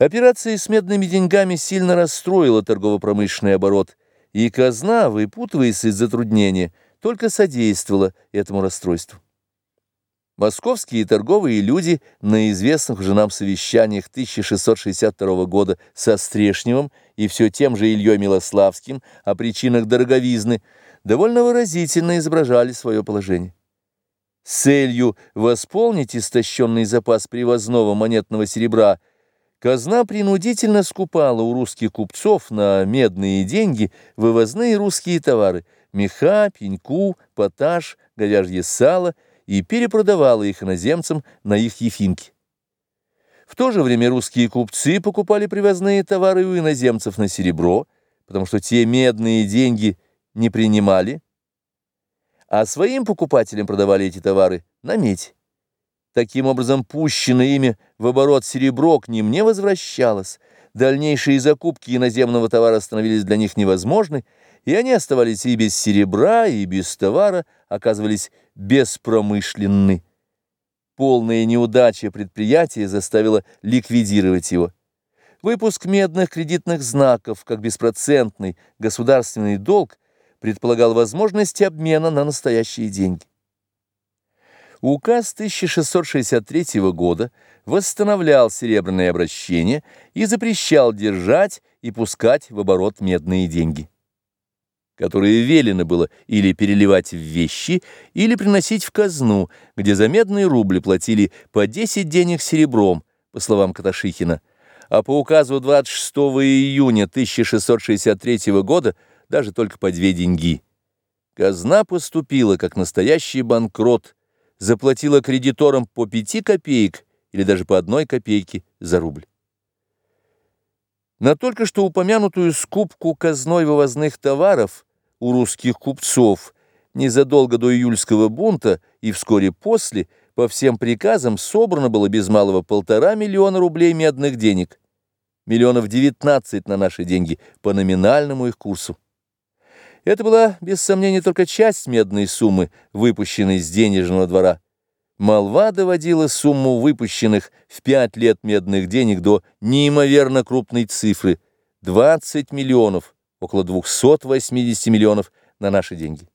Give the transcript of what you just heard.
Операция с медными деньгами сильно расстроила торгово-промышленный оборот, и казна, выпутываясь из затруднения, только содействовала этому расстройству. Московские торговые люди на известных уже нам совещаниях 1662 года со Стрешневым и все тем же Ильей Милославским о причинах дороговизны довольно выразительно изображали свое положение. С целью восполнить истощенный запас привозного монетного серебра – Казна принудительно скупала у русских купцов на медные деньги вывозные русские товары – меха, пеньку, поташ, говяжье сало и перепродавала их иноземцам на их ефимки. В то же время русские купцы покупали привозные товары у иноземцев на серебро, потому что те медные деньги не принимали, а своим покупателям продавали эти товары на медь. Таким образом, пущенное ими в оборот серебро к ним не возвращалось, дальнейшие закупки иноземного товара становились для них невозможны, и они оставались и без серебра, и без товара, оказывались беспромышленны. Полная неудача предприятия заставила ликвидировать его. Выпуск медных кредитных знаков, как беспроцентный государственный долг, предполагал возможность обмена на настоящие деньги. Указ 1663 года восстановлял серебряное обращение и запрещал держать и пускать в оборот медные деньги, которые велено было или переливать в вещи, или приносить в казну, где за медные рубли платили по 10 денег серебром, по словам Каташихина, а по указу 26 июня 1663 года даже только по две деньги. Казна поступила как настоящий банкрот – заплатила кредиторам по 5 копеек или даже по одной копейке за рубль. На только что упомянутую скупку казной вывозных товаров у русских купцов незадолго до июльского бунта и вскоре после по всем приказам собрано было без малого полтора миллиона рублей медных денег, миллионов 19 на наши деньги по номинальному их курсу. Это была, без сомнения, только часть медной суммы, выпущенной с денежного двора. Молва доводила сумму выпущенных в пять лет медных денег до неимоверно крупной цифры – 20 миллионов, около 280 миллионов на наши деньги.